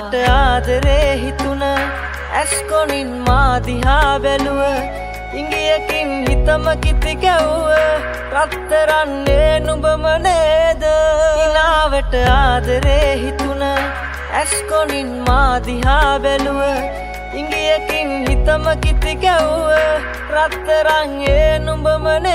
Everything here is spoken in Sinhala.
ඉනාවට ආදරේ හිතුන ඇස්කොනින් මාදිහා බැලුව ඉංගියකින් හිතම කිති කැව්ව රත්තරන්නේ නුඹම නේද? ඉනාවට ආදරේ හිතුන ඇස්කොනින් මාදිහා බැලුව ඉංගියකින් හිතම කිති කැව්ව රත්තරන්ගේ නුඹම නේද